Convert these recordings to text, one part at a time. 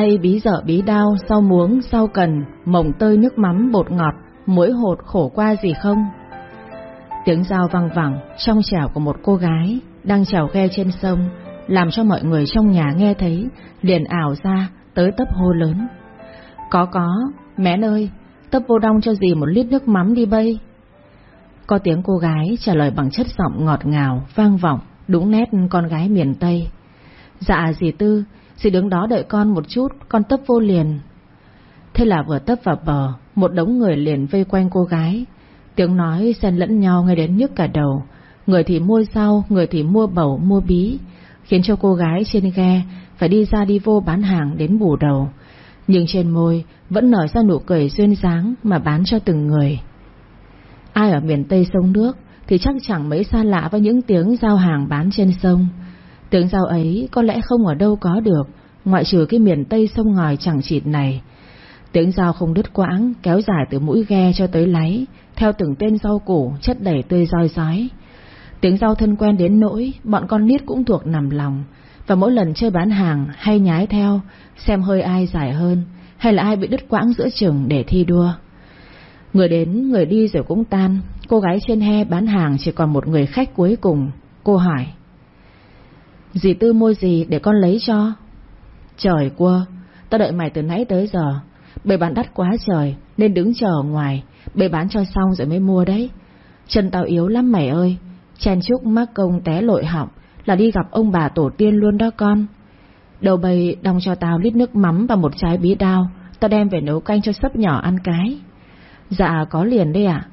Tay bí dở bí đau, sau muống, sau cần, mồng tơi nước mắm bột ngọt, muối hột khổ qua gì không? Tiếng dao vang vẳng trong trẻo của một cô gái đang trèo ghe trên sông, làm cho mọi người trong nhà nghe thấy, liền ảo ra tới tấp hô lớn. Có có, mén ơi, tấp vô đông cho gì một lít nước mắm đi bây. Có tiếng cô gái trả lời bằng chất giọng ngọt ngào, vang vọng, đúng nét con gái miền Tây. Dạ dì Tư, dì đứng đó đợi con một chút, con tấp vô liền. Thế là vừa tấp vào bờ, một đống người liền vây quanh cô gái. Tiếng nói xen lẫn nhau ngay đến nhức cả đầu. Người thì mua rau, người thì mua bầu, mua bí, khiến cho cô gái trên ghe phải đi ra đi vô bán hàng đến bù đầu. Nhưng trên môi vẫn nở ra nụ cười duyên dáng mà bán cho từng người. Ai ở miền Tây sông nước thì chắc chẳng mấy xa lạ với những tiếng giao hàng bán trên sông. Tiếng giao ấy có lẽ không ở đâu có được, ngoại trừ cái miền Tây sông ngòi chẳng chịt này. Tiếng giao không đứt quãng, kéo dài từ mũi ghe cho tới láy, theo từng tên rau củ chất đầy tươi roi rói. Tiếng rau thân quen đến nỗi bọn con nít cũng thuộc nằm lòng, và mỗi lần chơi bán hàng hay nhái theo, xem hơi ai dài hơn, hay là ai bị đứt quãng giữa chừng để thi đua. Người đến, người đi rồi cũng tan, cô gái trên he bán hàng chỉ còn một người khách cuối cùng. Cô hỏi. Dì Tư mua gì để con lấy cho? Trời quơ, tao đợi mày từ nãy tới giờ. Bày bán đắt quá trời, nên đứng chờ ở ngoài, bày bán cho xong rồi mới mua đấy. Chân tao yếu lắm mày ơi, chen chúc mắc công té lội họng, là đi gặp ông bà tổ tiên luôn đó con. Đầu bầy đong cho tao lít nước mắm và một trái bí đao, tao đem về nấu canh cho sấp nhỏ ăn cái. Dạ có liền đây ạ.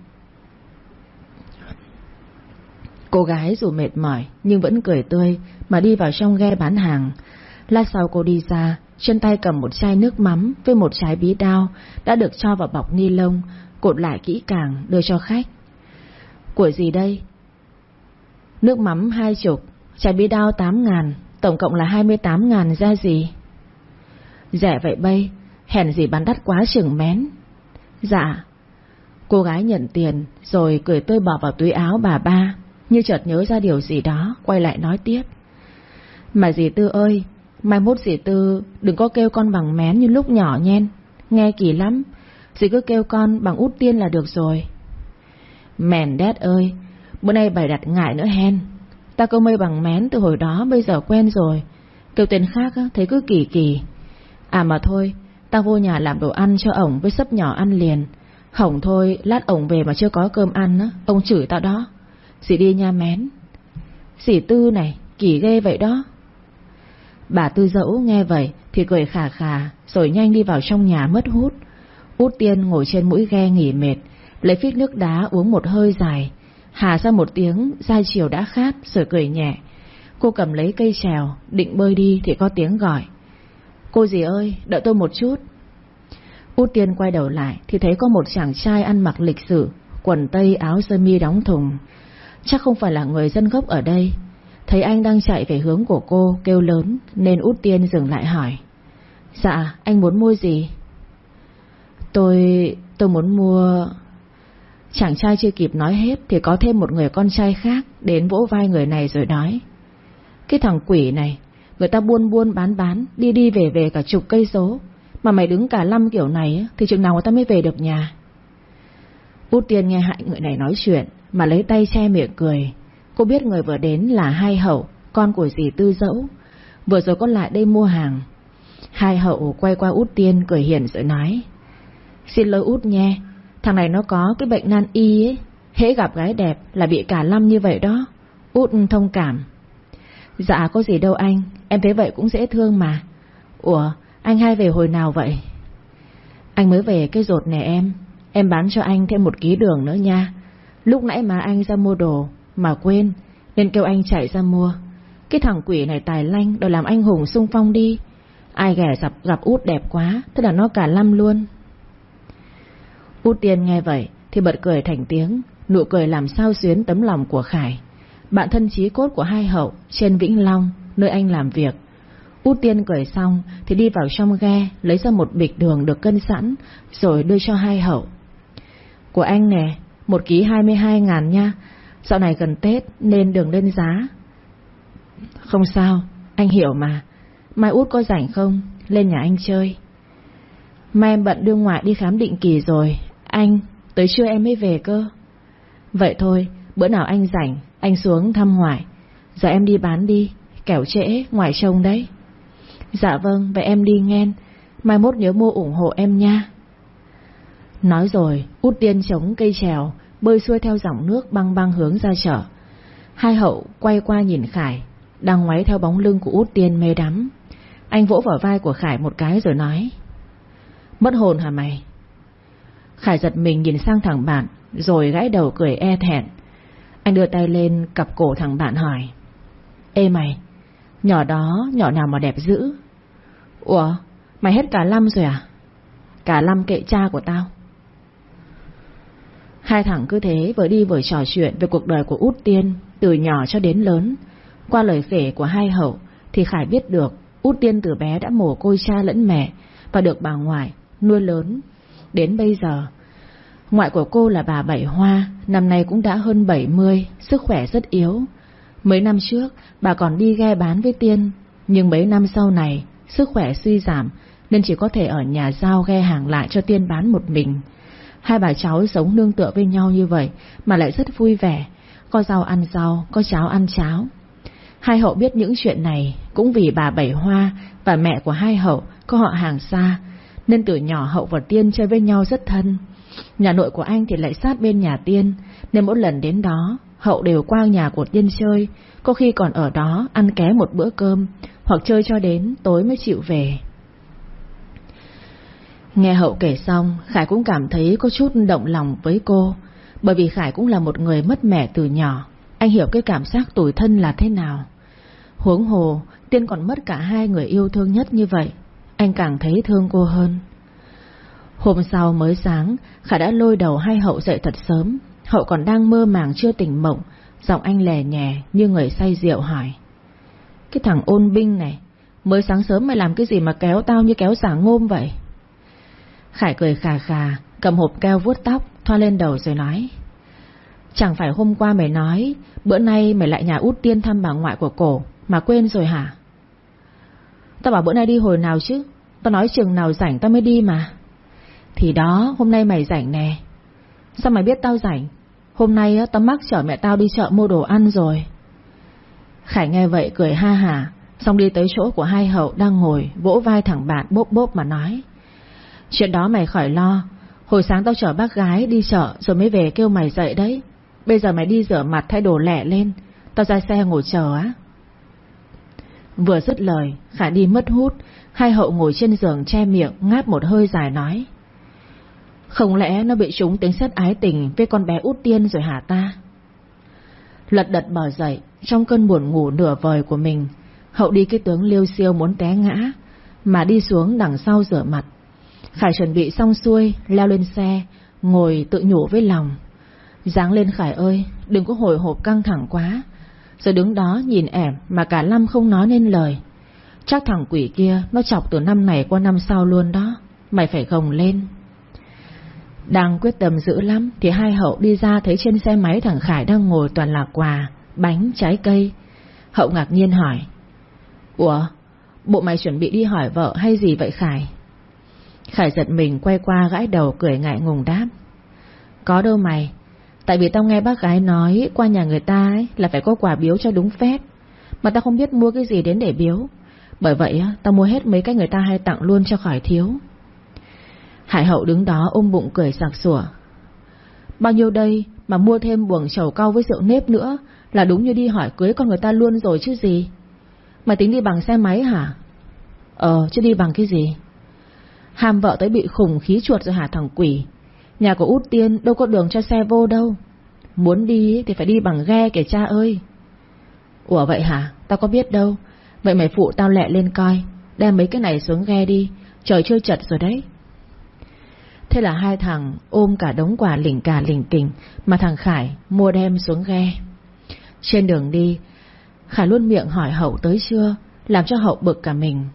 Cô gái dù mệt mỏi nhưng vẫn cười tươi mà đi vào trong ghe bán hàng. Lát sau cô đi ra, trên tay cầm một chai nước mắm với một trái bí đao đã được cho vào bọc ni lông, cột lại kỹ càng đưa cho khách. Của gì đây? Nước mắm hai chục, trái bí đao tám ngàn, tổng cộng là hai mươi tám ngàn ra gì? Rẻ vậy bây, hèn gì bán đắt quá chừng mén. Dạ. Cô gái nhận tiền rồi cười tươi bỏ vào túi áo bà ba, như chợt nhớ ra điều gì đó, quay lại nói tiếp. Mà dì Tư ơi, mai mốt dì Tư đừng có kêu con bằng mén như lúc nhỏ nhen, nghe kỳ lắm, dì cứ kêu con bằng út tiên là được rồi. Mèn đét ơi, bữa nay bày đặt ngại nữa hen, ta câu mây bằng mén từ hồi đó bây giờ quen rồi, kêu tên khác thấy cứ kỳ kỳ. À mà thôi, ta vô nhà làm đồ ăn cho ổng với sấp nhỏ ăn liền, hỏng thôi, lát ổng về mà chưa có cơm ăn, ông chửi tao đó. Dì đi nha mén. Dì Tư này, kỳ ghê vậy đó. Bà Tư dẫu nghe vậy thì cười khà khà, rồi nhanh đi vào trong nhà mất hút. Út Tiên ngồi trên mũi ghe nghỉ mệt, lấy phít nước đá uống một hơi dài. Hà ra một tiếng, dai chiều đã khát, rồi cười nhẹ. Cô cầm lấy cây trèo, định bơi đi thì có tiếng gọi. Cô gì ơi, đợi tôi một chút. Út Tiên quay đầu lại thì thấy có một chàng trai ăn mặc lịch sự, quần tây áo sơ mi đóng thùng. Chắc không phải là người dân gốc ở đây. Thấy anh đang chạy về hướng của cô, kêu lớn, nên Út Tiên dừng lại hỏi. Dạ, anh muốn mua gì? Tôi... tôi muốn mua... Chàng trai chưa kịp nói hết thì có thêm một người con trai khác đến vỗ vai người này rồi nói. Cái thằng quỷ này, người ta buôn buôn bán bán, đi đi về về cả chục cây số. Mà mày đứng cả năm kiểu này thì chừng nào người ta mới về được nhà. Út Tiên nghe hại người này nói chuyện mà lấy tay che miệng cười. Cô biết người vừa đến là Hai Hậu, con của dì Tư Dẫu. Vừa rồi con lại đây mua hàng. Hai Hậu quay qua Út Tiên cười hiền rồi nói. Xin lỗi Út nha, thằng này nó có cái bệnh nan y ấy. Hễ gặp gái đẹp là bị cả lâm như vậy đó. Út thông cảm. Dạ có gì đâu anh, em thấy vậy cũng dễ thương mà. Ủa, anh hai về hồi nào vậy? Anh mới về cái rột nè em. Em bán cho anh thêm một ký đường nữa nha. Lúc nãy mà anh ra mua đồ mà quên nên kêu anh chạy ra mua. Cái thằng quỷ này tài lanh đòi làm anh hùng sung phong đi. Ai ghẻ gặp, gặp út đẹp quá, Thế là nó cả lâm luôn. Út tiên nghe vậy thì bật cười thành tiếng, nụ cười làm sao xuyến tấm lòng của Khải. Bạn thân chí cốt của hai hậu trên Vĩnh Long, nơi anh làm việc. Út tiên cười xong thì đi vào trong ghe lấy ra một bịch đường được cân sẵn rồi đưa cho hai hậu. Của anh nè, một ký 22 ngàn nha, dạo này gần Tết nên đường lên giá. Không sao, anh hiểu mà. Mai út có rảnh không? lên nhà anh chơi. Mai em bận đưa ngoại đi khám định kỳ rồi, anh, tới trưa em mới về cơ. Vậy thôi, bữa nào anh rảnh, anh xuống thăm ngoại. Giờ em đi bán đi, kẻo trễ, ngoại trông đấy. Dạ vâng, vậy em đi nghe, mai mốt nhớ mua ủng hộ em nha. Nói rồi, út tiên chống cây trèo, bơi xuôi theo dòng nước băng băng hướng ra chợ. Hai hậu quay qua nhìn Khải, đang ngoáy theo bóng lưng của út tiên mê đắm. Anh vỗ vào vai của Khải một cái rồi nói. Mất hồn hả mày? Khải giật mình nhìn sang thằng bạn, rồi gãi đầu cười e thẹn. Anh đưa tay lên cặp cổ thằng bạn hỏi. Ê mày, nhỏ đó nhỏ nào mà đẹp dữ? Ủa, mày hết cả năm rồi à? Cả năm kệ cha của tao. Hai thằng cứ thế vừa đi vừa trò chuyện về cuộc đời của Út Tiên từ nhỏ cho đến lớn. Qua lời kể của hai hậu thì Khải biết được Út Tiên từ bé đã mồ côi cha lẫn mẹ và được bà ngoại nuôi lớn. Đến bây giờ, ngoại của cô là bà Bảy Hoa, năm nay cũng đã hơn 70, sức khỏe rất yếu. Mấy năm trước, bà còn đi ghe bán với Tiên, nhưng mấy năm sau này, sức khỏe suy giảm nên chỉ có thể ở nhà giao ghe hàng lại cho Tiên bán một mình. Hai bà cháu sống nương tựa với nhau như vậy mà lại rất vui vẻ, có rau ăn rau, có cháo ăn cháo. Hai hậu biết những chuyện này cũng vì bà Bảy Hoa và mẹ của hai hậu có họ hàng xa, nên từ nhỏ hậu và Tiên chơi với nhau rất thân. Nhà nội của anh thì lại sát bên nhà Tiên, nên mỗi lần đến đó, hậu đều qua nhà của Tiên chơi, có khi còn ở đó ăn ké một bữa cơm, hoặc chơi cho đến tối mới chịu về. Nghe hậu kể xong, Khải cũng cảm thấy có chút động lòng với cô, bởi vì Khải cũng là một người mất mẹ từ nhỏ, anh hiểu cái cảm giác tủi thân là thế nào. Huống hồ, Tiên còn mất cả hai người yêu thương nhất như vậy, anh càng thấy thương cô hơn. Hôm sau mới sáng, Khải đã lôi đầu hai hậu dậy thật sớm, hậu còn đang mơ màng chưa tỉnh mộng, giọng anh lè nhè như người say rượu hỏi. Cái thằng ôn binh này, mới sáng sớm mày làm cái gì mà kéo tao như kéo giả ngôm vậy? Khải cười khà khà, cầm hộp keo vuốt tóc, thoa lên đầu rồi nói. Chẳng phải hôm qua mày nói, bữa nay mày lại nhà út tiên thăm bà ngoại của cổ, mà quên rồi hả? Tao bảo bữa nay đi hồi nào chứ, tao nói chừng nào rảnh tao mới đi mà. Thì đó, hôm nay mày rảnh nè. Sao mày biết tao rảnh? Hôm nay tao mắc chở mẹ tao đi chợ mua đồ ăn rồi. Khải nghe vậy cười ha hả, xong đi tới chỗ của hai hậu đang ngồi, vỗ vai thẳng bạn bốp bốp mà nói. Chuyện đó mày khỏi lo, hồi sáng tao chở bác gái đi chợ rồi mới về kêu mày dậy đấy. Bây giờ mày đi rửa mặt thay đồ lẹ lên, tao ra xe ngồi chờ á. Vừa dứt lời, khả đi mất hút, hai hậu ngồi trên giường che miệng ngáp một hơi dài nói. Không lẽ nó bị trúng tính xét ái tình với con bé út tiên rồi hả ta? Lật đật bò dậy, trong cơn buồn ngủ nửa vời của mình, hậu đi cái tướng liêu siêu muốn té ngã, mà đi xuống đằng sau rửa mặt. Khải chuẩn bị xong xuôi, leo lên xe, ngồi tự nhủ với lòng. Giáng lên Khải ơi, đừng có hồi hộp căng thẳng quá. Rồi đứng đó nhìn ẻm mà cả năm không nói nên lời. Chắc thằng quỷ kia nó chọc từ năm này qua năm sau luôn đó. Mày phải gồng lên. Đang quyết tâm dữ lắm thì hai hậu đi ra thấy trên xe máy thằng Khải đang ngồi toàn là quà, bánh, trái cây. Hậu ngạc nhiên hỏi. Ủa, bộ mày chuẩn bị đi hỏi vợ hay gì vậy Khải? Khải giật mình quay qua gãi đầu cười ngại ngùng đáp. Có đâu mày, tại vì tao nghe bác gái nói qua nhà người ta ấy là phải có quà biếu cho đúng phép, mà tao không biết mua cái gì đến để biếu. Bởi vậy tao mua hết mấy cái người ta hay tặng luôn cho khỏi thiếu. Hải hậu đứng đó ôm bụng cười sặc sủa. Bao nhiêu đây mà mua thêm buồng chầu cau với rượu nếp nữa là đúng như đi hỏi cưới con người ta luôn rồi chứ gì. Mày tính đi bằng xe máy hả? Ờ, chứ đi bằng cái gì? Ham vợ tới bị khủng khí chuột rồi hả thằng quỷ? Nhà của út tiên đâu có đường cho xe vô đâu. Muốn đi thì phải đi bằng ghe kìa cha ơi. Ủa vậy hả? Tao có biết đâu. Vậy mày phụ tao lẹ lên coi. Đem mấy cái này xuống ghe đi. Trời chưa chật rồi đấy. Thế là hai thằng ôm cả đống quà lỉnh cả lỉnh kỉnh Mà thằng Khải mua đem xuống ghe. Trên đường đi, Khải luôn miệng hỏi Hậu tới chưa Làm cho Hậu bực cả mình.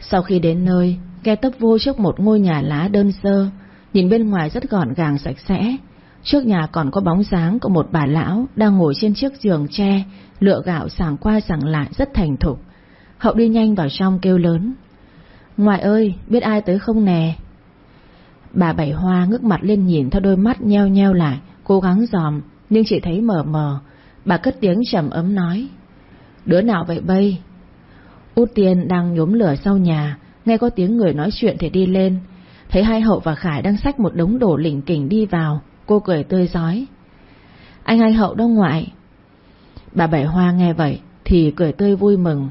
Sau khi đến nơi Ghe tấp vô trước một ngôi nhà lá đơn sơ Nhìn bên ngoài rất gọn gàng sạch sẽ Trước nhà còn có bóng dáng của một bà lão Đang ngồi trên chiếc giường tre Lựa gạo sàng qua sàng lại rất thành thục Hậu đi nhanh vào trong kêu lớn Ngoại ơi, biết ai tới không nè? Bà Bảy Hoa ngước mặt lên nhìn theo đôi mắt nheo nheo lại, cố gắng dòm, nhưng chỉ thấy mờ mờ. Bà cất tiếng trầm ấm nói. Đứa nào vậy bây? Út Tiên đang nhóm lửa sau nhà, nghe có tiếng người nói chuyện thì đi lên. Thấy hai hậu và Khải đang xách một đống đổ lỉnh kỉnh đi vào, cô cười tươi giói. Anh hai hậu đâu ngoại? Bà Bảy Hoa nghe vậy thì cười tươi vui mừng.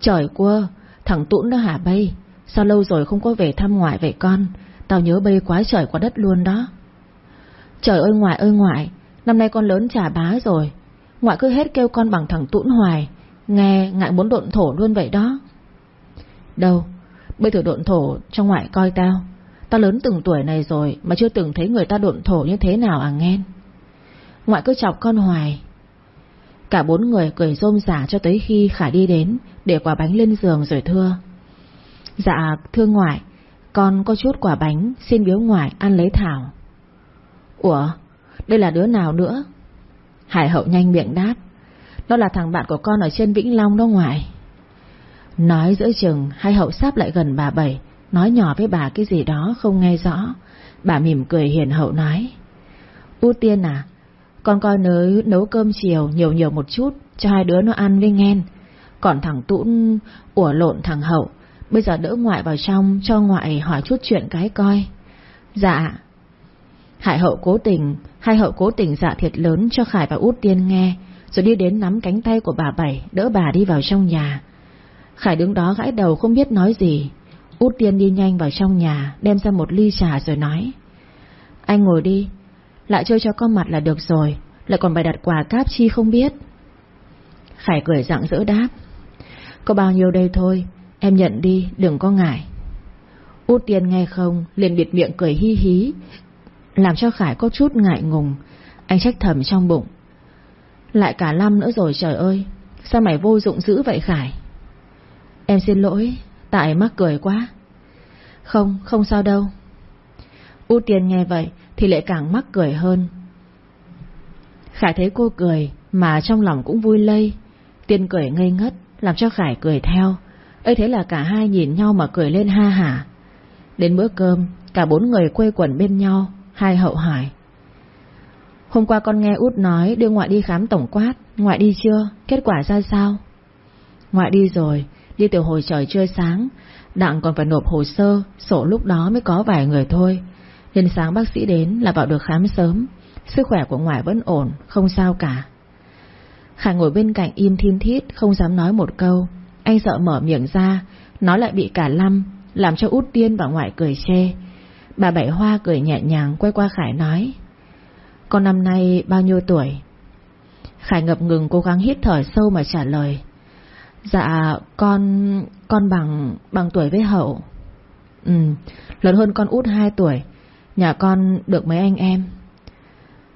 Trời cua thằng Tũn đó hả bay? Sao lâu rồi không có về thăm ngoại vậy con? Tao nhớ bay quá trời quá đất luôn đó. Trời ơi ngoại ơi ngoại, năm nay con lớn trả bá rồi. Ngoại cứ hết kêu con bằng thằng Tũn hoài, nghe ngại muốn độn thổ luôn vậy đó. Đâu, bây thử độn thổ cho ngoại coi tao. Tao lớn từng tuổi này rồi mà chưa từng thấy người ta độn thổ như thế nào à nghe. Ngoại cứ chọc con hoài, Cả bốn người cười rôm rả cho tới khi Khải đi đến Để quả bánh lên giường rồi thưa Dạ thưa ngoại Con có chút quả bánh Xin biếu ngoại ăn lấy thảo Ủa đây là đứa nào nữa Hải hậu nhanh miệng đáp đó là thằng bạn của con ở trên Vĩnh Long đó ngoại. Nói giữa chừng, Hai hậu sắp lại gần bà Bảy, Nói nhỏ với bà cái gì đó không nghe rõ. Bà mỉm cười hiền hậu nói, U tiên à con coi nới nấu cơm chiều nhiều nhiều một chút, Cho hai đứa nó ăn với nghen Còn thằng Tũn, ủa lộn thằng Hậu, Bây giờ đỡ ngoại vào trong, Cho ngoại hỏi chút chuyện cái coi. Dạ. Hải hậu cố tình, Hai hậu cố tình dạ thiệt lớn cho Khải và Út Tiên nghe. Rồi đi đến nắm cánh tay của bà Bảy, Đỡ bà đi vào trong nhà. Khải đứng đó gãi đầu không biết nói gì. Út Tiên đi nhanh vào trong nhà, Đem ra một ly trà rồi nói. Anh ngồi đi, lại chơi cho con mặt là được rồi, Lại còn bày đặt quà cáp chi không biết. Khải cười rạng rỡ đáp. Có bao nhiêu đây thôi, Em nhận đi, đừng có ngại. Út tiên nghe không, liền bịt miệng cười hi hí, Làm cho Khải có chút ngại ngùng. Anh trách thầm trong bụng. Lại cả năm nữa rồi trời ơi Sao mày vô dụng dữ vậy Khải Em xin lỗi Tại mắc cười quá Không, không sao đâu Út tiền nghe vậy thì lại càng mắc cười hơn. Khải thấy cô cười mà trong lòng cũng vui lây. Tiên cười ngây ngất làm cho Khải cười theo. ấy thế là cả hai nhìn nhau mà cười lên ha hả. Đến bữa cơm, cả bốn người quây quần bên nhau, hai hậu hải Hôm qua con nghe út nói đưa ngoại đi khám tổng quát, ngoại đi chưa? Kết quả ra sao? Ngoại đi rồi, đi từ hồi trời chưa sáng, đặng còn phải nộp hồ sơ, sổ lúc đó mới có vài người thôi. Đến sáng bác sĩ đến là vào được khám sớm. Sức khỏe của ngoại vẫn ổn Không sao cả. Khải ngồi bên cạnh im thiên thít Không dám nói một câu. Anh sợ mở miệng ra Nói lại bị cả lâm Làm cho út tiên và ngoại cười chê. Bà Bảy Hoa cười nhẹ nhàng quay qua Khải nói con năm nay bao nhiêu tuổi? Khải ngập ngừng cố gắng hít thở sâu mà trả lời. Dạ con Con bằng bằng tuổi với hậu. Ừ Lớn hơn con út 2 tuổi. Nhà con được mấy anh em?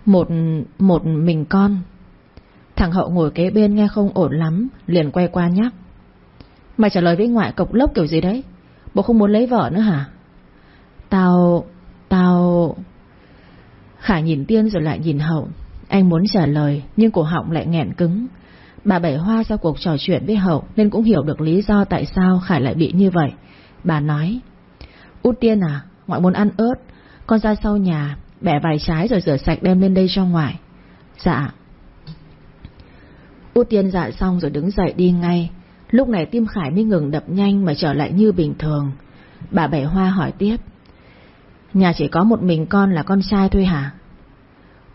Một một mình con. Thằng Hậu ngồi kế bên nghe không ổn lắm, Liền quay qua nhắc. Mày trả lời với ngoại cộc lốc kiểu gì đấy? Bộ không muốn lấy vợ nữa hả? Tao Tao Khả nhìn Tiên rồi lại nhìn Hậu. Anh muốn trả lời, Nhưng cổ họng lại nghẹn cứng. Bà Bảy Hoa sau cuộc trò chuyện với Hậu Nên cũng hiểu được lý do tại sao Khải lại bị như vậy. Bà nói, Út Tiên à Ngoại muốn ăn ớt. Con ra sau nhà, Bẻ vài trái rồi rửa sạch đem lên đây cho ngoại. Dạ. Út tiên dạ xong rồi đứng dậy đi ngay. Lúc này tim Khải mới ngừng đập nhanh Mà trở lại như bình thường. Bà Bảy Hoa hỏi tiếp Nhà chỉ có một mình con là con trai thôi hả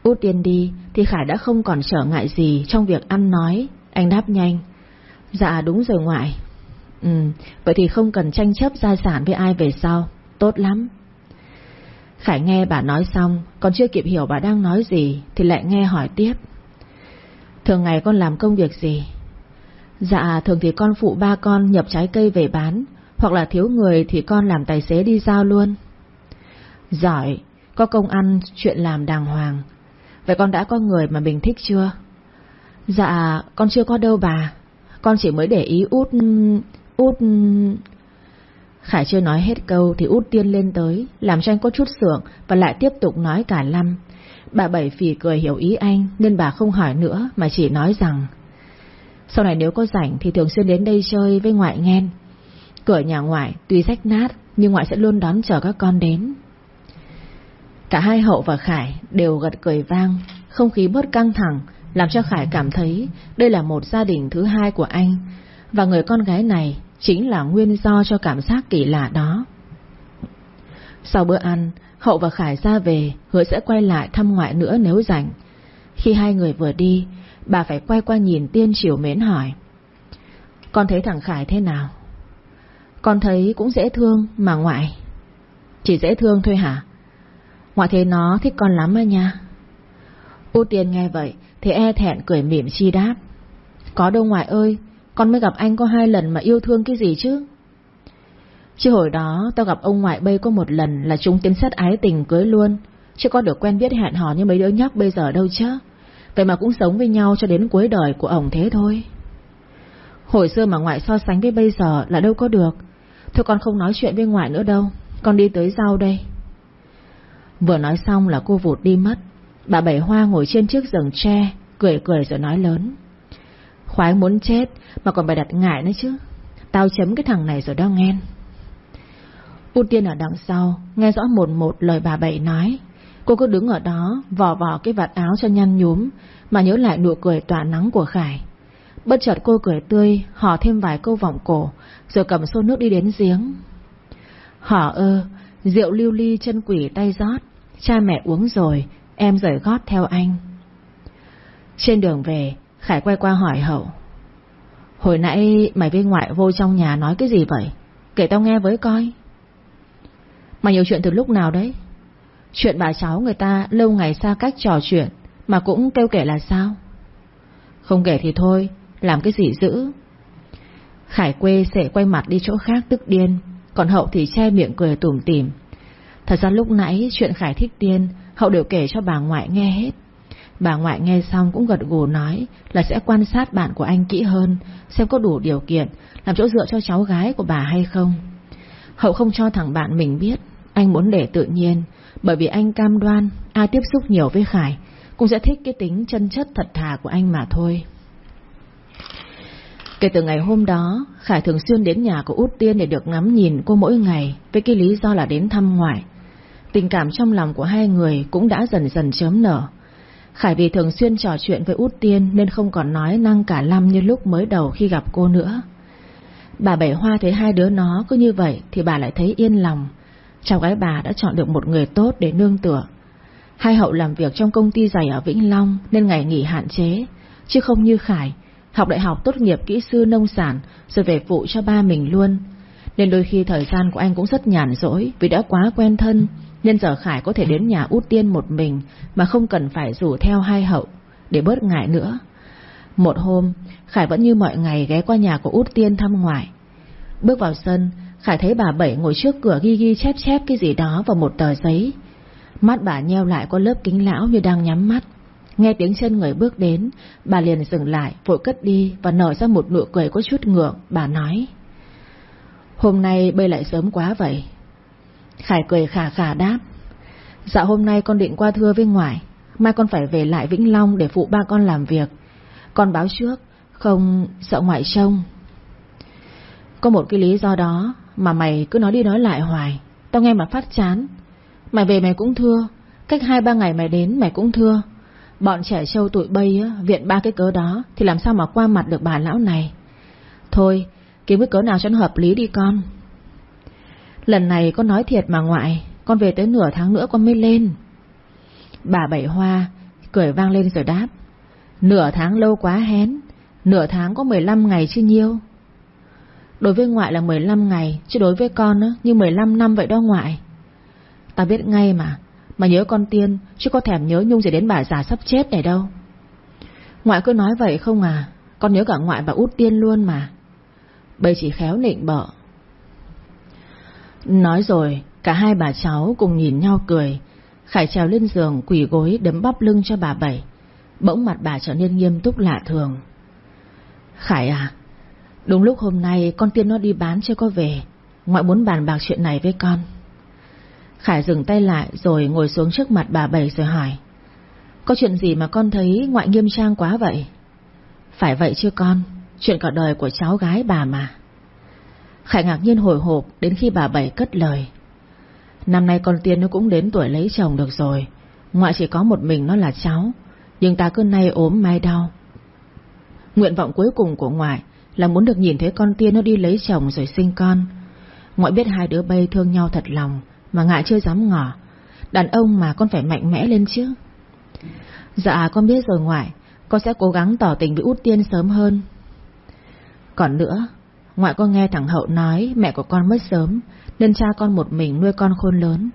Út điên đi Thì Khải đã không còn trở ngại gì Trong việc ăn nói Anh đáp nhanh Dạ đúng rồi ngoại Ừ Vậy thì không cần tranh chấp gia sản với ai về sau Tốt lắm Khải nghe bà nói xong, còn chưa kịp hiểu bà đang nói gì, thì lại nghe hỏi tiếp. Thường ngày con làm công việc gì? Dạ, thường thì con phụ ba con nhập trái cây về bán, hoặc là thiếu người thì con làm tài xế đi giao luôn. Giỏi, có công ăn, chuyện làm đàng hoàng. Vậy con đã có người mà mình thích chưa? Dạ, con chưa có đâu bà. Con chỉ mới để ý út... út... Khải chưa nói hết câu thì út tiên lên tới, làm cho anh có chút sượng và lại tiếp tục nói cả lăm. Bà Bảy phì cười hiểu ý anh nên bà không hỏi nữa mà chỉ nói rằng Sau này nếu có rảnh thì thường xuyên đến đây chơi với ngoại nghen. Cửa nhà ngoại tuy rách nát Nhưng ngoại sẽ luôn đón chờ các con đến Cả hai Hậu và Khải đều gật cười vang, Không khí bớt căng thẳng, Làm cho Khải cảm thấy Đây là một gia đình thứ hai của anh. Và người con gái này Chính là nguyên do cho cảm giác kỳ lạ đó. Sau bữa ăn, Hậu và Khải ra về, Hứa sẽ quay lại thăm ngoại nữa nếu rảnh. Khi hai người vừa đi, Bà phải quay qua nhìn Tiên chiều mến hỏi, Con thấy thằng Khải thế nào? Con thấy cũng dễ thương mà ngoại. Chỉ dễ thương thôi hả? Ngoại thế nó thích con lắm á nha. U Tiên nghe vậy, Thì e thẹn cười mỉm chi đáp. Có đâu ngoại ơi, Con mới gặp anh có hai lần mà yêu thương cái gì chứ? Chứ hồi đó tao gặp ông ngoại bây có một lần Là chúng tiến sát ái tình cưới luôn. Chứ có được quen biết hẹn hò như mấy đứa nhóc bây giờ đâu chứ. Vậy mà cũng sống với nhau cho đến cuối đời của ổng thế thôi. Hồi xưa mà ngoại so sánh với bây giờ là đâu có được. Thôi con không nói chuyện với ngoại nữa đâu. Con đi tới rau đây. Vừa nói xong là cô vụt đi mất. Bà Bảy Hoa ngồi trên chiếc giường tre, Cười cười rồi nói lớn. Khoái muốn chết, Mà còn phải đặt ngại nữa chứ. Tao chấm cái thằng này rồi đó nghe. U Tiên ở đằng sau, Nghe rõ một một lời bà Bảy nói. Cô cứ đứng ở đó, Vò vò cái vạt áo cho nhăn nhúm, Mà nhớ lại nụ cười tỏa nắng của Khải. Bất chợt cô cười tươi, Hò thêm vài câu vọng cổ, Rồi cầm xô nước đi đến giếng. Hỏ ơ, Rượu lưu ly chân quỷ tay rót. Cha mẹ uống rồi, Em rời gót theo anh. Trên đường về, Khải quay qua hỏi Hậu. Hồi nãy mày với ngoại vô trong nhà nói cái gì vậy? Kể tao nghe với coi. Mày nhiều chuyện từ lúc nào đấy? Chuyện bà cháu người ta lâu ngày xa cách trò chuyện, Mà cũng kêu kể là sao? Không kể thì thôi, Làm cái gì dữ Khải quê sẽ quay mặt đi chỗ khác tức điên, Còn Hậu thì che miệng cười tủm tỉm. Thật ra lúc nãy chuyện Khải thích Tiên, Hậu đều kể cho bà ngoại nghe hết. Bà ngoại nghe xong cũng gật gù nói Là sẽ quan sát bạn của anh kỹ hơn, Xem có đủ điều kiện, Làm chỗ dựa cho cháu gái của bà hay không. Hậu không cho thằng bạn mình biết, Anh muốn để tự nhiên, Bởi vì anh cam đoan Ai tiếp xúc nhiều với Khải Cũng sẽ thích cái tính chân chất thật thà của anh mà thôi. Kể từ ngày hôm đó, Khải thường xuyên đến nhà của Út Tiên Để được ngắm nhìn cô mỗi ngày Với cái lý do là đến thăm ngoại. Tình cảm trong lòng của hai người Cũng đã dần dần chớm nở. Khải vì thường xuyên trò chuyện với Út Tiên Nên không còn nói năng cả lâm như lúc mới đầu khi gặp cô nữa. Bà Bảy Hoa thấy hai đứa nó cứ như vậy Thì bà lại thấy yên lòng. Cháu gái bà đã chọn được một người tốt để nương tựa. Hai hậu làm việc trong công ty giày ở Vĩnh Long Nên ngày nghỉ hạn chế, Chứ không như Khải, Học đại học tốt nghiệp kỹ sư nông sản Rồi về phụ cho ba mình luôn. Nên đôi khi thời gian của anh cũng rất nhàn rỗi Vì đã quá quen thân. Nên giờ Khải có thể đến nhà út tiên một mình Mà không cần phải rủ theo hai hậu Để bớt ngại nữa. Một hôm, Khải vẫn như mọi ngày ghé qua nhà của út tiên thăm ngoại. Bước vào sân, Khải thấy bà Bảy ngồi trước cửa ghi ghi chép chép cái gì đó vào một tờ giấy. Mắt bà nheo lại có lớp kính lão như đang nhắm mắt. Nghe tiếng chân người bước đến, Bà liền dừng lại, vội cất đi Và nở ra một nụ cười có chút ngượng. Bà nói, Hôm nay bơi lại sớm quá vậy. Khải cười khả khả đáp. Dạ hôm nay con định qua thưa với ngoại Mai con phải về lại Vĩnh Long Để phụ ba con làm việc. Con báo trước Không sợ ngoại trông. Có một cái lý do đó Mà mày cứ nói đi nói lại hoài Tao nghe mà phát chán. Mày về mày cũng thưa Cách hai ba ngày mày đến mày cũng thưa. Bọn trẻ trâu tụi bay á, viện ba cái cớ đó Thì làm sao mà qua mặt được bà lão này. Thôi Kiếm cái cớ nào cho nó hợp lý đi con. Lần này con nói thiệt mà ngoại Con về tới nửa tháng nữa con mới lên. Bà Bảy Hoa Cười vang lên rồi đáp Nửa tháng lâu quá hén Nửa tháng có 15 ngày chứ nhiêu. Đối với ngoại là 15 ngày Chứ đối với con á, như 15 năm vậy đó ngoại. Ta biết ngay mà Mà nhớ con tiên Chứ có thèm nhớ Nhung gì đến bà già sắp chết này đâu. Ngoại cứ nói vậy không à Con nhớ cả ngoại và út tiên luôn mà. Bây chỉ khéo nịnh bợ Nói rồi, Cả hai bà cháu cùng nhìn nhau cười. Khải trèo lên giường, quỳ gối, đấm bắp lưng cho bà Bảy. Bỗng mặt bà trở nên nghiêm túc lạ thường. Khải à Đúng lúc hôm nay con tiên nó đi bán chưa có về. Ngoại muốn bàn bạc chuyện này với con. Khải dừng tay lại rồi ngồi xuống trước mặt bà Bảy rồi hỏi. Có chuyện gì mà con thấy ngoại nghiêm trang quá vậy? Phải vậy chưa con, Chuyện cả đời của cháu gái bà mà. Khải ngạc nhiên hồi hộp đến khi bà Bảy cất lời. Năm nay con Tiên nó cũng đến tuổi lấy chồng được rồi. Ngoại chỉ có một mình nó là cháu. Nhưng ta cứ nay ốm mai đau. Nguyện vọng cuối cùng của ngoại là muốn được nhìn thấy con Tiên nó đi lấy chồng rồi sinh con. Ngoại biết hai đứa bay thương nhau thật lòng mà ngại chưa dám ngỏ. Đàn ông mà con phải mạnh mẽ lên chứ. Dạ con biết rồi ngoại, con sẽ cố gắng tỏ tình với út tiên sớm hơn. Còn nữa, ngoại con nghe thằng Hậu nói mẹ của con mất sớm, nên cha con một mình nuôi con khôn lớn.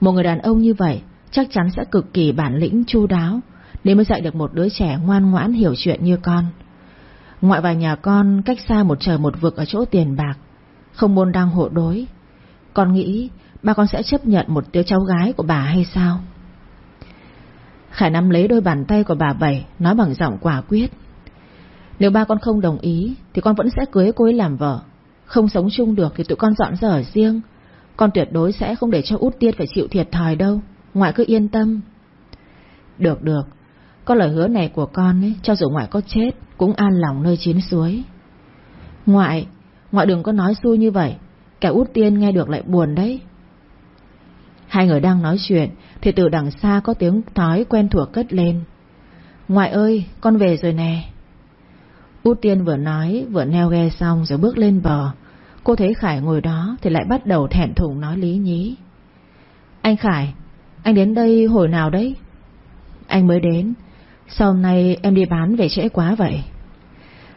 Một người đàn ông như vậy chắc chắn sẽ cực kỳ bản lĩnh chu đáo, để mới dạy được một đứa trẻ ngoan ngoãn hiểu chuyện như con. Ngoại và nhà con cách xa một trời một vực ở chỗ tiền bạc, không môn đang hộ đối. Con nghĩ ba con sẽ chấp nhận một đứa cháu gái của bà hay sao? Khải nắm lấy đôi bàn tay của bà Bảy Nói bằng giọng quả quyết nếu ba con không đồng ý, Thì con vẫn sẽ cưới cô ấy làm vợ. Không sống chung được thì tụi con dọn ra ở riêng. Con tuyệt đối sẽ không để cho út tiết phải chịu thiệt thòi đâu. Ngoại cứ yên tâm. Được được. Có lời hứa này của con ấy, Cho dù ngoại có chết, Cũng an lòng nơi chiến suối. Ngoại Ngoại đừng có nói xui như vậy. Kẻ út tiên nghe được lại buồn đấy. Hai người đang nói chuyện, Thì từ đằng xa có tiếng thói quen thuộc cất lên. Ngoại ơi, con về rồi nè. Út Tiên vừa nói Vừa neo ghe xong rồi bước lên bờ. Cô thấy Khải ngồi đó Thì lại bắt đầu thẹn thùng nói lý nhí. Anh Khải Anh đến đây hồi nào đấy? Anh mới đến. Sao hôm nay em đi bán về trễ quá vậy?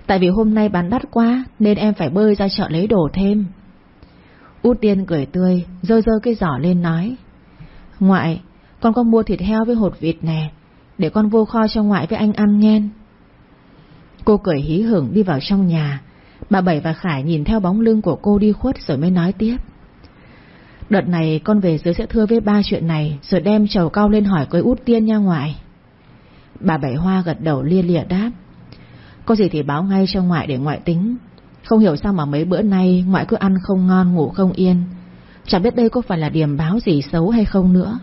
Tại vì hôm nay bán đắt quá Nên em phải bơi ra chợ lấy đồ thêm. Út Tiên cười tươi, dơ dơ cái giỏ lên nói. Ngoại, con có mua thịt heo với hột vịt nè, để con vô kho cho ngoại với anh ăn nghen. Cô cười hí hửng đi vào trong nhà, bà Bảy và Khải nhìn theo bóng lưng của cô đi khuất rồi mới nói tiếp. Đợt này con về dưới sẽ thưa với ba chuyện này rồi đem trầu cao lên hỏi cưới út tiên nha ngoại. Bà Bảy Hoa gật đầu lia lịa đáp. Có gì thì báo ngay cho ngoại để ngoại tính không hiểu sao mà mấy bữa nay ngoại cứ ăn không ngon ngủ không yên Chẳng biết đây có phải là điểm báo gì xấu hay không nữa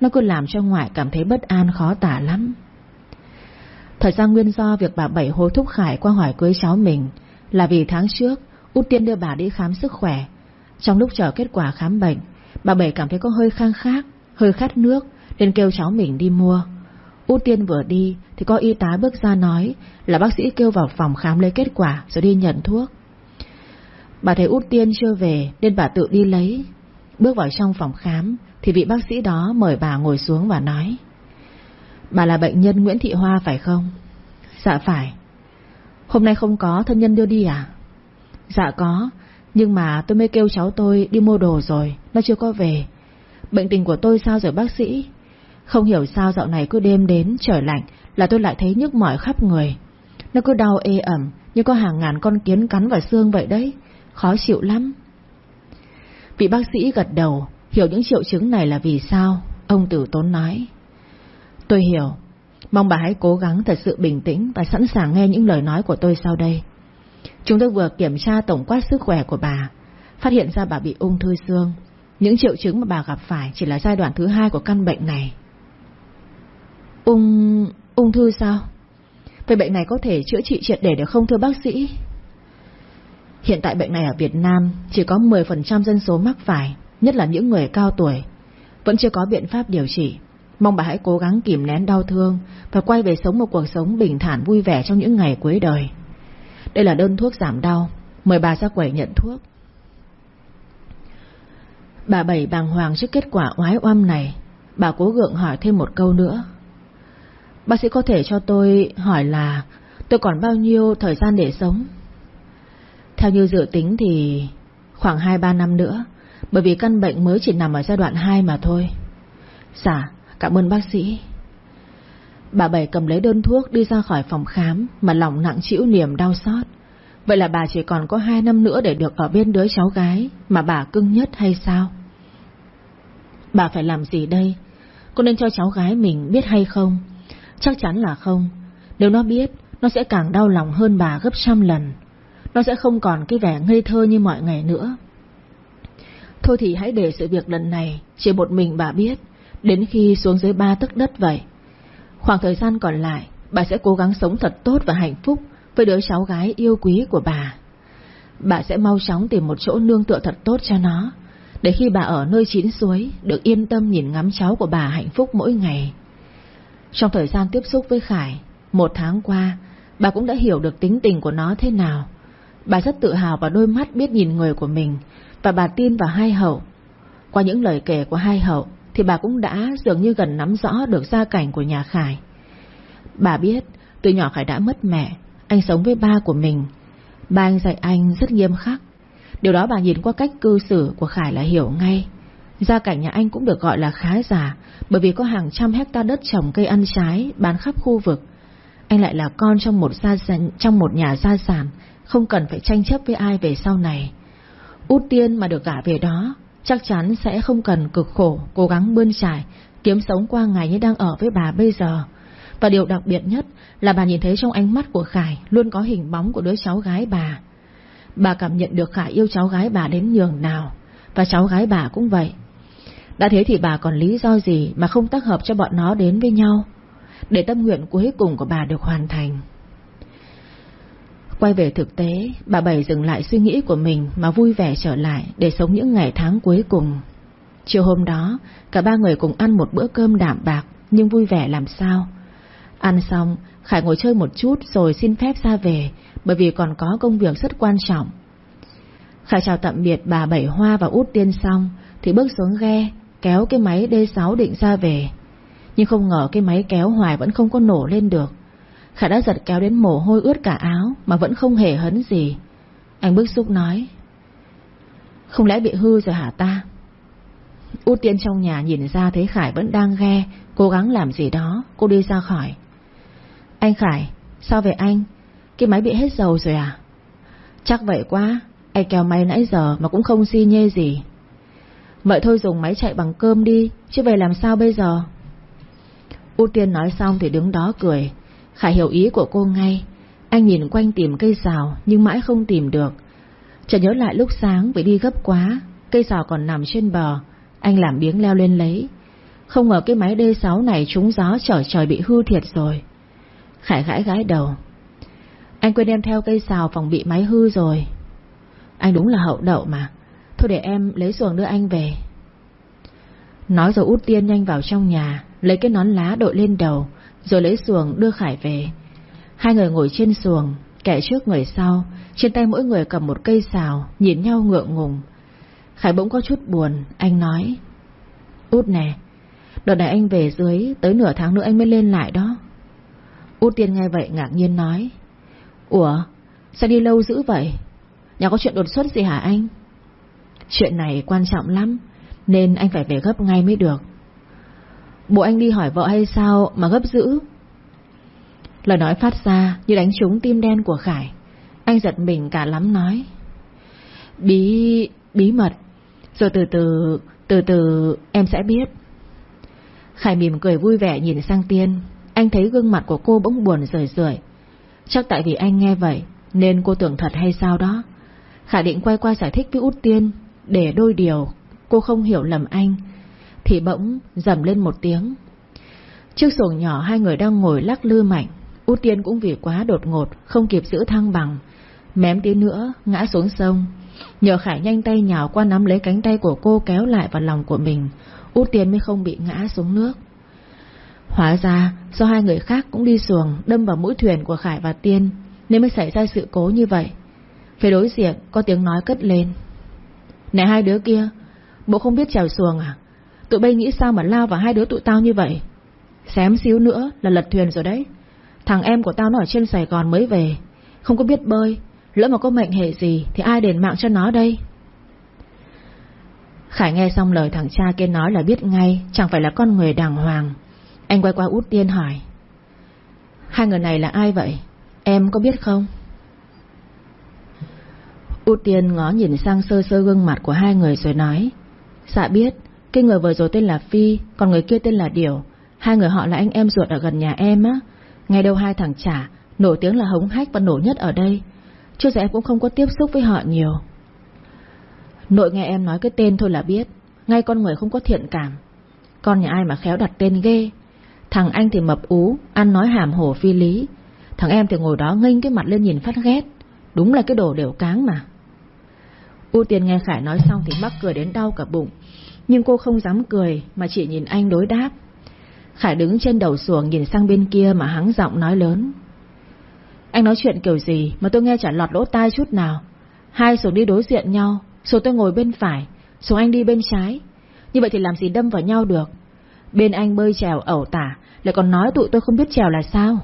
Nó cứ làm cho ngoại cảm thấy bất an khó tả lắm Thời gian nguyên do việc bà Bảy hối thúc Khải qua hỏi cưới cháu mình Là vì tháng trước, Út Tiên đưa bà đi khám sức khỏe Trong lúc chờ kết quả khám bệnh, Bà Bảy cảm thấy có hơi khang khác Hơi khát nước, Nên kêu cháu mình đi mua Út Tiên vừa đi Thì có y tá bước ra nói Là bác sĩ kêu vào phòng khám lấy kết quả Rồi đi nhận thuốc Bà thấy út tiên chưa về nên bà tự đi lấy. Bước vào trong phòng khám thì vị bác sĩ đó mời bà ngồi xuống và nói. Bà là bệnh nhân Nguyễn Thị Hoa phải không? Dạ phải. Hôm nay không có thân nhân đưa đi à? Dạ có, nhưng mà tôi mới kêu cháu tôi đi mua đồ rồi, nó chưa có về. Bệnh tình của tôi sao rồi bác sĩ? Không hiểu sao dạo này cứ đêm đến trời lạnh là tôi lại thấy nhức mỏi khắp người. Nó cứ đau ê ẩm như có hàng ngàn con kiến cắn vào xương vậy đấy khó chịu lắm. Vị bác sĩ gật đầu, hiểu những triệu chứng này là vì sao, ông Tử Tốn nói. Tôi hiểu, mong bà hãy cố gắng thật sự bình tĩnh và sẵn sàng nghe những lời nói của tôi sau đây. Chúng tôi vừa kiểm tra tổng quát sức khỏe của bà, phát hiện ra bà bị ung thư xương. Những triệu chứng mà bà gặp phải chỉ là giai đoạn thứ hai của căn bệnh này. Ung... ung thư sao? Vậy bệnh này có thể chữa trị triệt để được không thưa bác sĩ? Hiện tại bệnh này ở Việt Nam chỉ có 10% dân số mắc phải, nhất là những người cao tuổi. Vẫn chưa có biện pháp điều trị. Mong bà hãy cố gắng kìm nén đau thương và quay về sống một cuộc sống bình thản vui vẻ trong những ngày cuối đời. Đây là đơn thuốc giảm đau, mời bà ra quầy nhận thuốc. Bà Bảy bàng hoàng trước kết quả oái oăm này, bà cố gượng hỏi thêm một câu nữa. Bác sĩ có thể cho tôi hỏi là tôi còn bao nhiêu thời gian để sống? Theo như dự tính thì khoảng 2-3 năm nữa, bởi vì căn bệnh mới chỉ nằm ở giai đoạn 2 mà thôi. Dạ, cảm ơn bác sĩ. Bà Bảy cầm lấy đơn thuốc đi ra khỏi phòng khám mà lòng nặng chịu niềm đau xót. Vậy là bà chỉ còn có hai năm nữa để được ở bên đứa cháu gái mà bà cưng nhất hay sao? Bà phải làm gì đây? Có nên cho cháu gái mình biết hay không? Chắc chắn là không. Nếu nó biết, nó sẽ càng đau lòng hơn bà gấp trăm lần. Nó sẽ không còn cái vẻ ngây thơ như mọi ngày nữa Thôi thì hãy để sự việc lần này Chỉ một mình bà biết Đến khi xuống dưới ba tấc đất vậy Khoảng thời gian còn lại Bà sẽ cố gắng sống thật tốt và hạnh phúc Với đứa cháu gái yêu quý của bà bà sẽ mau chóng tìm một chỗ nương tựa thật tốt cho nó, để khi bà ở nơi chín suối được yên tâm nhìn ngắm cháu của bà hạnh phúc mỗi ngày. Trong thời gian tiếp xúc với Khải, một tháng qua, bà cũng đã hiểu được tính tình của nó thế nào. Bà rất tự hào vào đôi mắt biết nhìn người của mình, và bà tin vào hai hậu. Qua những lời kể của hai hậu, thì bà cũng đã dường như gần nắm rõ được gia cảnh của nhà Khải. Bà biết, từ nhỏ Khải đã mất mẹ, anh sống với ba của mình. Ba anh dạy anh rất nghiêm khắc. Điều đó bà nhìn qua cách cư xử của Khải là hiểu ngay. Gia cảnh nhà anh cũng được gọi là khá giả, bởi vì có hàng trăm hecta đất trồng cây ăn trái bán khắp khu vực. Anh lại là con trong một gia sản, trong một nhà gia sản, không cần phải tranh chấp với ai về sau này. Út tiên mà được gả về đó, chắc chắn sẽ không cần cực khổ, cố gắng bươn trải, kiếm sống qua ngày như đang ở với bà bây giờ. Và điều đặc biệt nhất là bà nhìn thấy trong ánh mắt của Khải luôn có hình bóng của đứa cháu gái bà. Bà cảm nhận được Khải yêu cháu gái bà đến nhường nào, và cháu gái bà cũng vậy. Đã thế thì bà còn lý do gì mà không tác hợp cho bọn nó đến với nhau, để tâm nguyện cuối cùng của bà được hoàn thành. Quay về thực tế, bà Bảy dừng lại suy nghĩ của mình mà vui vẻ trở lại để sống những ngày tháng cuối cùng. Chiều hôm đó, cả ba người cùng ăn một bữa cơm đạm bạc nhưng vui vẻ làm sao. Ăn xong, Khải ngồi chơi một chút rồi xin phép ra về bởi vì còn có công việc rất quan trọng. Khải chào tạm biệt bà Bảy Hoa và út tiên xong thì bước xuống ghe kéo cái máy D6 định ra về. Nhưng không ngờ cái máy kéo hoài vẫn không có nổ lên được. Khải đã giật kéo đến mồ hôi ướt cả áo mà vẫn không hề hấn gì. Anh bức xúc nói. Không lẽ bị hư rồi hả ta? Út tiên trong nhà nhìn ra thấy Khải vẫn đang ghe, cố gắng làm gì đó, cô đi ra khỏi. Anh Khải, sao về anh? Cái máy bị hết dầu rồi à? Chắc vậy quá, anh kéo máy nãy giờ mà cũng không xi nhê gì. Vậy thôi dùng máy chạy bằng cơm đi, chứ về làm sao bây giờ? Út tiên nói xong thì đứng đó cười, Khải hiểu ý của cô ngay. Anh nhìn quanh tìm cây xào nhưng mãi không tìm được. Chợt nhớ lại lúc sáng vì đi gấp quá, cây xào còn nằm trên bờ. Anh làm biếng leo lên lấy. Không ngờ cái máy D6 này trúng gió trở trời bị hư thiệt rồi. Khải gãi gãi đầu. Anh quên đem theo cây xào phòng bị máy hư rồi. Anh đúng là hậu đậu mà. Thôi để em lấy xuồng đưa anh về. Nói rồi út tiên nhanh vào trong nhà, lấy cái nón lá đội lên đầu, rồi lấy xuồng đưa Khải về. Hai người ngồi trên xuồng, kẻ trước người sau, trên tay mỗi người cầm một cây xào, nhìn nhau ngượng ngùng. Khải bỗng có chút buồn, anh nói. Út nè, đợt này anh về dưới, tới nửa tháng nữa anh mới lên lại đó. Út tiên nghe vậy ngạc nhiên nói. Ủa, sao đi lâu dữ vậy? Nhà có chuyện đột xuất gì hả anh? Chuyện này quan trọng lắm, nên anh phải về gấp ngay mới được. Bộ anh đi hỏi vợ hay sao mà gấp dữ? Lời nói phát ra như đánh trúng tim đen của Khải. Anh giật mình cả lắm nói. Bí... bí mật. Rồi từ từ... từ từ em sẽ biết. Khải mỉm cười vui vẻ nhìn sang Tiên. Anh thấy gương mặt của cô bỗng buồn rời rời Chắc tại vì anh nghe vậy Nên cô tưởng thật hay sao đó. Khải định quay qua giải thích với út Tiên Để đôi điều. Cô không hiểu lầm anh thì bỗng dầm lên một tiếng. Chiếc xuồng nhỏ hai người đang ngồi lắc lư mạnh, Út Tiên cũng vì quá đột ngột, không kịp giữ thăng bằng, mém tí nữa ngã xuống sông. Nhờ Khải nhanh tay nhào qua nắm lấy cánh tay của cô kéo lại vào lòng của mình, Út Tiên mới không bị ngã xuống nước. Hóa ra, do hai người khác cũng đi xuồng đâm vào mũi thuyền của Khải và Tiên, nên mới xảy ra sự cố như vậy. Phía đối diện có tiếng nói cất lên. Này hai đứa kia, bộ không biết chèo xuồng à? Tụi bay nghĩ sao mà lao vào hai đứa tụi tao như vậy? Xém xíu nữa là lật thuyền rồi đấy. Thằng em của tao nó ở trên Sài Gòn mới về. Không có biết bơi. Lỡ mà có mệnh hệ gì Thì ai đền mạng cho nó đây? Khải nghe xong lời thằng cha kia nói là biết ngay, Chẳng phải là con người đàng hoàng. Anh quay qua út tiên hỏi, Hai người này là ai vậy? Em có biết không? Út tiên ngó nhìn sang sơ sơ gương mặt của hai người rồi nói Dạ biết cái người vừa rồi tên là Phi, Còn người kia tên là Điểu. Hai người họ là anh em ruột ở gần nhà em á. Ngay đâu hai thằng trả Nổi tiếng là hống hách và nổi nhất ở đây. Trước giờ em cũng không có tiếp xúc với họ nhiều. Nội nghe em nói cái tên thôi là biết, Ngay con người không có thiện cảm. Con nhà ai mà khéo đặt tên ghê. Thằng anh thì mập ú, Ăn nói hàm hổ phi lý. Thằng em thì ngồi đó nghênh cái mặt lên nhìn phát ghét. Đúng là cái đồ đều cáng mà. U tiền nghe Khải nói xong thì mắc cười đến đau cả bụng. Nhưng cô không dám cười mà chỉ nhìn anh đối đáp. Khải đứng trên đầu xuồng nhìn sang bên kia mà hắng giọng nói lớn. Anh nói chuyện kiểu gì mà tôi nghe chả lọt lỗ tai chút nào. Hai xuồng đi đối diện nhau, xuồng tôi ngồi bên phải, xuồng anh đi bên trái. Như vậy thì làm gì đâm vào nhau được. Bên anh bơi trèo ẩu tả, lại còn nói tụi tôi không biết trèo là sao.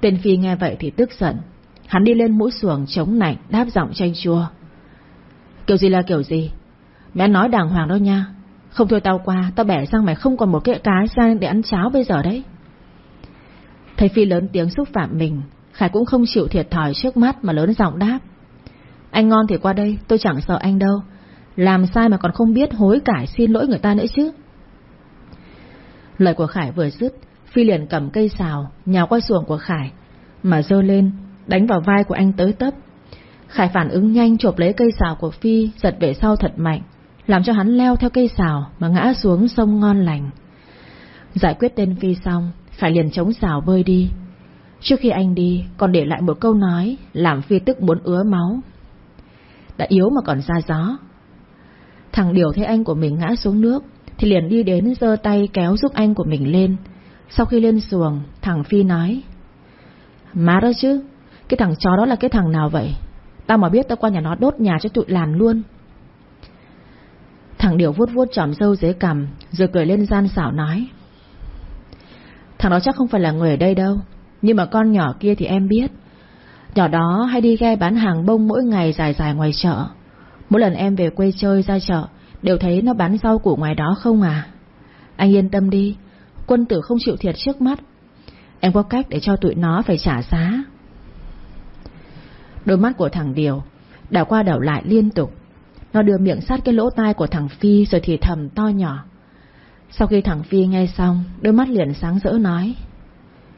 Tên Phi nghe vậy thì tức giận. Hắn đi lên mũi xuồng chống nạnh đáp giọng chanh chua. Kiểu gì là kiểu gì? Mẹ nói đàng hoàng đâu nha. Không thôi tao qua, tao bẻ sang mày không còn một cái cá sang để ăn cháo bây giờ đấy. Thấy Phi lớn tiếng xúc phạm mình, Khải cũng không chịu thiệt thòi trước mắt mà lớn giọng đáp. Anh ngon thì qua đây, tôi chẳng sợ anh đâu. Làm sai mà còn không biết hối cải xin lỗi người ta nữa chứ. Lời của Khải vừa dứt, Phi liền cầm cây xào, nhào qua xuồng của Khải, mà dơ lên, đánh vào vai của anh tới tấp. Khải phản ứng nhanh chộp lấy cây xào của Phi, giật về sau thật mạnh, làm cho hắn leo theo cây xào mà ngã xuống sông ngon lành. Giải quyết tên Phi xong, Khải liền chống xào bơi đi. Trước khi anh đi, còn để lại một câu nói, làm Phi tức muốn ứa máu. Đã yếu mà còn ra gió. Thằng Điều thấy anh của mình ngã xuống nước, thì liền đi đến giơ tay kéo giúp anh của mình lên. Sau khi lên xuồng, thằng Phi nói, Má đó chứ, cái thằng chó đó là cái thằng nào vậy? Tao mà biết tao qua nhà nó đốt nhà cho tụi làn luôn. Thằng Điều vuốt vuốt chòm dâu dưới cằm, rồi cười lên gian xảo nói. Thằng đó chắc không phải là người ở đây đâu, nhưng mà con nhỏ kia thì em biết. Nhỏ đó hay đi ghe bán hàng bông mỗi ngày dài dài ngoài chợ. Mỗi lần em về quê chơi ra chợ, đều thấy nó bán rau củ ngoài đó không à. Anh yên tâm đi, quân tử không chịu thiệt trước mắt. Em có cách để cho tụi nó phải trả giá. Đôi mắt của thằng Điều đảo qua đảo lại liên tục. Nó đưa miệng sát cái lỗ tai của thằng Phi rồi thì thầm to nhỏ. Sau khi thằng Phi nghe xong, đôi mắt liền sáng rỡ nói.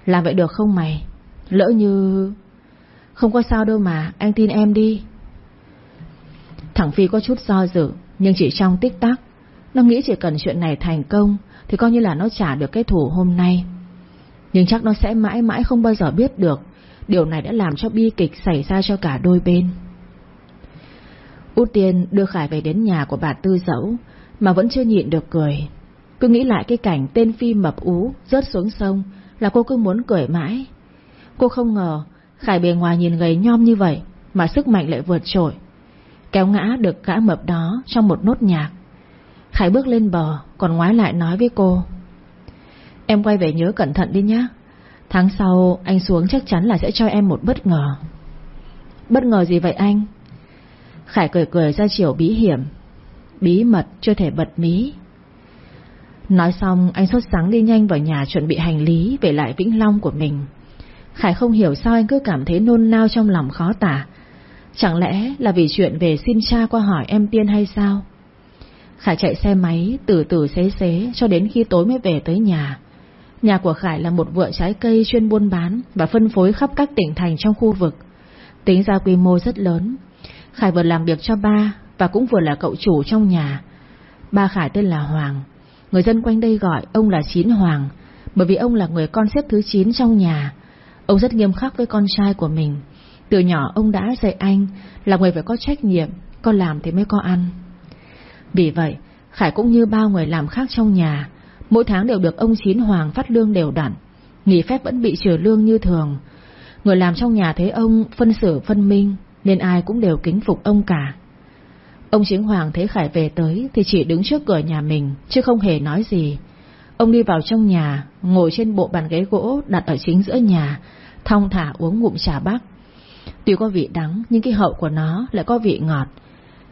Làm vậy được không mày? Lỡ như... Không có sao đâu mà, anh tin em đi. Thằng Phi có chút do dự, nhưng chỉ trong tích tắc, nó nghĩ chỉ cần chuyện này thành công thì coi như là nó trả được cái thủ hôm nay. Nhưng chắc nó sẽ mãi mãi không bao giờ biết được Điều này đã làm cho bi kịch xảy ra cho cả đôi bên Út Tiên đưa Khải về đến nhà của bà Tư Dẫu, Mà vẫn chưa nhịn được cười. Cứ nghĩ lại cái cảnh tên Phi mập ú, Rớt xuống sông, Là cô cứ muốn cười mãi. Cô không ngờ, Khải bề ngoài nhìn gầy nhom như vậy, Mà sức mạnh lại vượt trội. Kéo ngã được gã mập đó trong một nốt nhạc. Khải bước lên bờ, Còn ngoái lại nói với cô. Em quay về nhớ cẩn thận đi nhé Tháng sau, anh xuống chắc chắn là sẽ cho em một bất ngờ. Bất ngờ gì vậy anh? Khải cười cười ra chiều bí hiểm. Bí mật chưa thể bật mí. Nói xong, anh sốt sáng đi nhanh vào nhà chuẩn bị hành lý Về lại Vĩnh Long của mình. Khải không hiểu sao anh cứ cảm thấy nôn nao trong lòng khó tả. Chẳng lẽ là vì chuyện về xin cha qua hỏi em Tiên hay sao? Khải chạy xe máy từ từ xế xế cho đến khi tối mới về tới nhà. Nhà của Khải là một vựa trái cây chuyên buôn bán và phân phối khắp các tỉnh thành trong khu vực. Tính ra quy mô rất lớn. Khải vừa làm việc cho ba và cũng vừa là cậu chủ trong nhà. Ba Khải tên là Hoàng. Người dân quanh đây gọi ông là Chín Hoàng bởi vì ông là người con xếp thứ 9 trong nhà. Ông rất nghiêm khắc với con trai của mình. Từ nhỏ ông đã dạy anh là người phải có trách nhiệm, có làm thì mới có ăn. Vì vậy, Khải cũng như bao người làm khác trong nhà, Mỗi tháng đều được ông Chín Hoàng phát lương đều đặn Nghỉ phép vẫn bị trừ lương như thường Người làm trong nhà thấy ông phân xử phân minh nên ai cũng đều kính phục ông cả. Ông Chính Hoàng thấy Khải về tới Thì chỉ đứng trước cửa nhà mình, Chứ không hề nói gì. Ông đi vào trong nhà, Ngồi trên bộ bàn ghế gỗ đặt ở chính giữa nhà, Thong thả uống ngụm trà bắc Tuy có vị đắng, Nhưng cái hậu của nó lại có vị ngọt.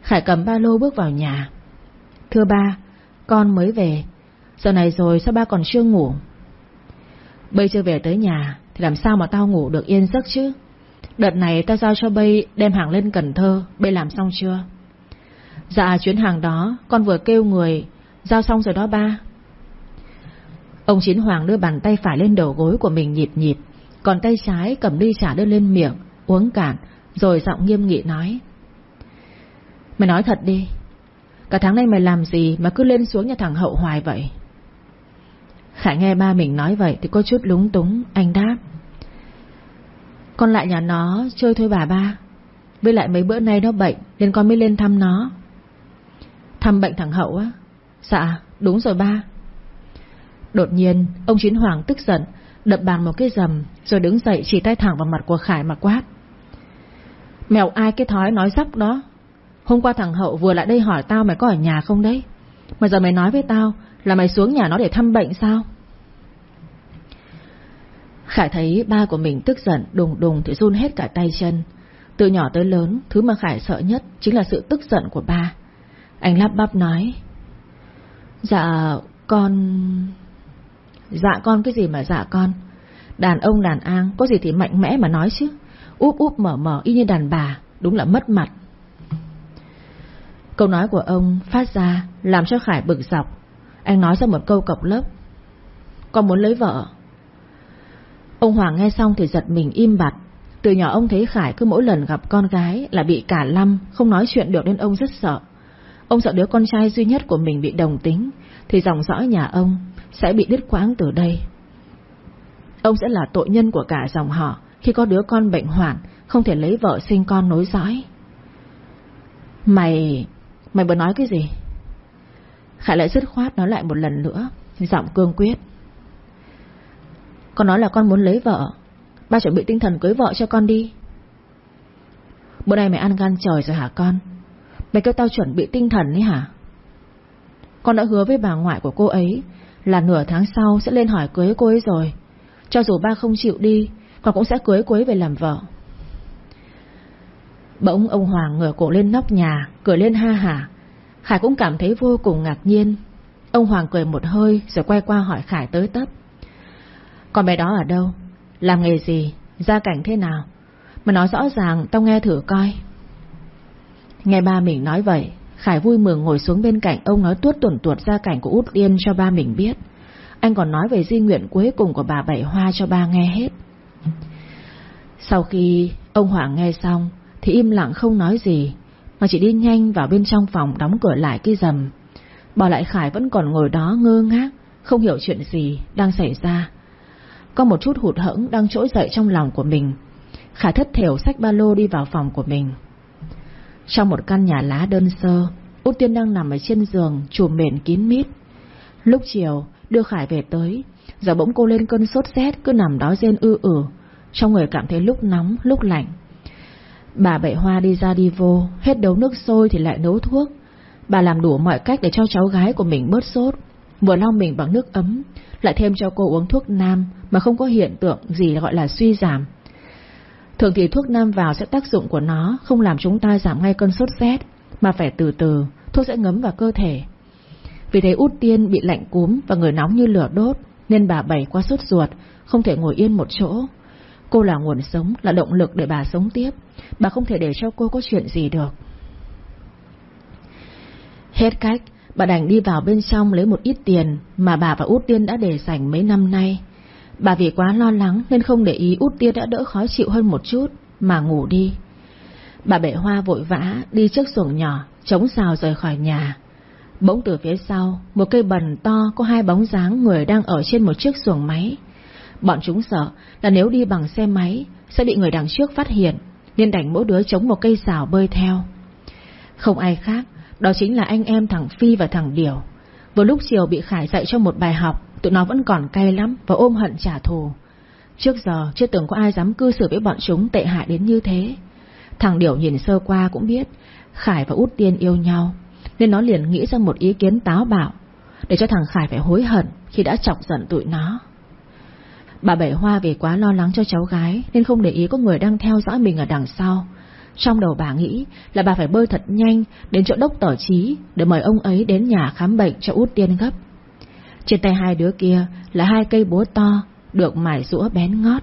Khải cầm ba lô bước vào nhà. Thưa ba, Con mới về. Giờ này rồi sao ba còn chưa ngủ? Bây chưa về tới nhà, Thì làm sao mà tao ngủ được yên giấc chứ? Đợt này tao giao cho Bây đem hàng lên Cần Thơ Bây làm xong chưa? Dạ chuyến hàng đó Con vừa kêu người Giao xong rồi đó ba. Ông Chín Hoàng đưa bàn tay phải lên đầu gối của mình nhịp nhịp Còn tay trái cầm ly trà đưa lên miệng Uống cạn Rồi giọng nghiêm nghị nói. Mày nói thật đi Cả tháng nay mày làm gì mà cứ lên xuống nhà thằng Hậu hoài vậy? Khải nghe ba mình nói vậy thì có chút lúng túng, anh đáp. Con lại nhà nó, chơi thôi bà ba. Với lại mấy bữa nay nó bệnh, Nên con mới lên thăm nó. Thăm bệnh thằng Hậu á. Dạ đúng rồi ba. Đột nhiên, ông Chiến Hoàng tức giận, Đập bàn một cái rầm, Rồi đứng dậy chỉ tay thẳng vào mặt của Khải mà quát. Mèo ai cái thói nói dốc đó? Hôm qua thằng Hậu vừa lại đây hỏi tao mày có ở nhà không đấy? Mà giờ mày nói với tao Là mày xuống nhà nó để thăm bệnh sao? Khải thấy ba của mình tức giận, đùng đùng thì run hết cả tay chân. Từ nhỏ tới lớn, Thứ mà Khải sợ nhất Chính là sự tức giận của ba. Anh lắp bắp nói Dạ con Dạ con cái gì mà dạ con? Đàn ông đàn an Có gì thì mạnh mẽ mà nói chứ. Úp úp mở mở y như đàn bà, Đúng là mất mặt. Câu nói của ông phát ra Làm cho Khải bực dọc. Anh nói ra một câu cọc lớp Con muốn lấy vợ Ông Hoàng nghe xong thì giật mình im bặt. Từ nhỏ ông thấy Khải cứ mỗi lần gặp con gái Là bị cả lăm, Không nói chuyện được nên ông rất sợ. Ông sợ đứa con trai duy nhất của mình bị đồng tính Thì dòng dõi nhà ông Sẽ bị đứt quãng từ đây. Ông sẽ là tội nhân của cả dòng họ Khi có đứa con bệnh hoạn Không thể lấy vợ sinh con nối dõi. Mày Mày vừa nói cái gì? Khải lại dứt khoát nói lại một lần nữa Giọng cương quyết. Con nói là con muốn lấy vợ. Ba chuẩn bị tinh thần cưới vợ cho con đi. Bữa nay mày ăn gan trời rồi hả con? Mày kêu tao chuẩn bị tinh thần ấy hả? Con đã hứa với bà ngoại của cô ấy Là nửa tháng sau sẽ lên hỏi cưới cô ấy rồi. Cho dù ba không chịu đi, Con cũng sẽ cưới cô ấy về làm vợ. Bỗng ông Hoàng ngửa cổ lên nóc nhà, Cười lên ha hả. Khải cũng cảm thấy vô cùng ngạc nhiên. Ông Hoàng cười một hơi Rồi quay qua hỏi Khải tới tấp. Con bé đó ở đâu? Làm nghề gì? Gia cảnh thế nào? Mà nói rõ ràng, tao nghe thử coi. Nghe ba mình nói vậy, Khải vui mừng ngồi xuống bên cạnh ông nói tuốt tuần tuột gia cảnh của Út Điên cho ba mình biết. Anh còn nói về di nguyện cuối cùng của bà Bảy Hoa cho ba nghe hết. Sau khi ông Hoàng nghe xong, Thì im lặng không nói gì, Mà chỉ đi nhanh vào bên trong phòng đóng cửa lại cái rầm. Bỏ lại Khải vẫn còn ngồi đó ngơ ngác, Không hiểu chuyện gì đang xảy ra. Có một chút hụt hẫng đang trỗi dậy trong lòng của mình. Khải thất thểu xách ba lô đi vào phòng của mình. Trong một căn nhà lá đơn sơ, Út Tiên đang nằm ở trên giường, Chùm mền kín mít. Lúc chiều, đưa Khải về tới, Giờ bỗng cô lên cơn sốt rét Cứ nằm đó rên ư ử. Trong người cảm thấy lúc nóng, lúc lạnh. Bà Bệ hoa đi ra đi vô, Hết đấu nước sôi thì lại nấu thuốc. Bà làm đủ mọi cách để cho cháu gái của mình bớt sốt. Vừa lau mình bằng nước ấm Lại thêm cho cô uống thuốc nam Mà không có hiện tượng gì gọi là suy giảm. Thường thì thuốc nam vào sẽ tác dụng của nó Không làm chúng ta giảm ngay cơn sốt rét Mà phải từ từ Thuốc sẽ ngấm vào cơ thể. Vì thế út tiên bị lạnh cúm Và người nóng như lửa đốt Nên bà bảy qua sốt ruột Không thể ngồi yên một chỗ. Cô là nguồn sống, là động lực để bà sống tiếp. Bà không thể để cho cô có chuyện gì được. Hết cách. Bà đành đi vào bên trong lấy một ít tiền Mà bà và út tiên đã để dành mấy năm nay. Bà vì quá lo lắng nên không để ý út tiên đã đỡ khó chịu hơn một chút Mà ngủ đi. Bà bệ hoa vội vã đi trước xuồng nhỏ, Chống xào rời khỏi nhà. Bỗng từ phía sau, Một cây bần to có hai bóng dáng người đang ở trên một chiếc xuồng máy. Bọn chúng sợ là nếu đi bằng xe máy, Sẽ bị người đằng trước phát hiện, Nên đành mỗi đứa chống một cây xào bơi theo. Không ai khác đó chính là anh em thằng Phi và thằng Điều. Vừa lúc chiều bị Khải dạy cho một bài học, Tụi nó vẫn còn cay lắm Và ôm hận trả thù. Trước giờ, chưa từng có ai dám cư xử với bọn chúng tệ hại đến như thế. Thằng Điểu nhìn sơ qua cũng biết Khải và Út Tiên yêu nhau, Nên nó liền nghĩ ra một ý kiến táo bạo Để cho thằng Khải phải hối hận Khi đã chọc giận tụi nó. Bà Bảy Hoa vì quá lo lắng cho cháu gái Nên không để ý có người đang theo dõi mình ở đằng sau. Trong đầu bà nghĩ là bà phải bơi thật nhanh Đến chỗ đốc tỏ trí Để mời ông ấy đến nhà khám bệnh cho út tiên gấp. Trên tay hai đứa kia là hai cây búa to Được mài rũa bén ngót.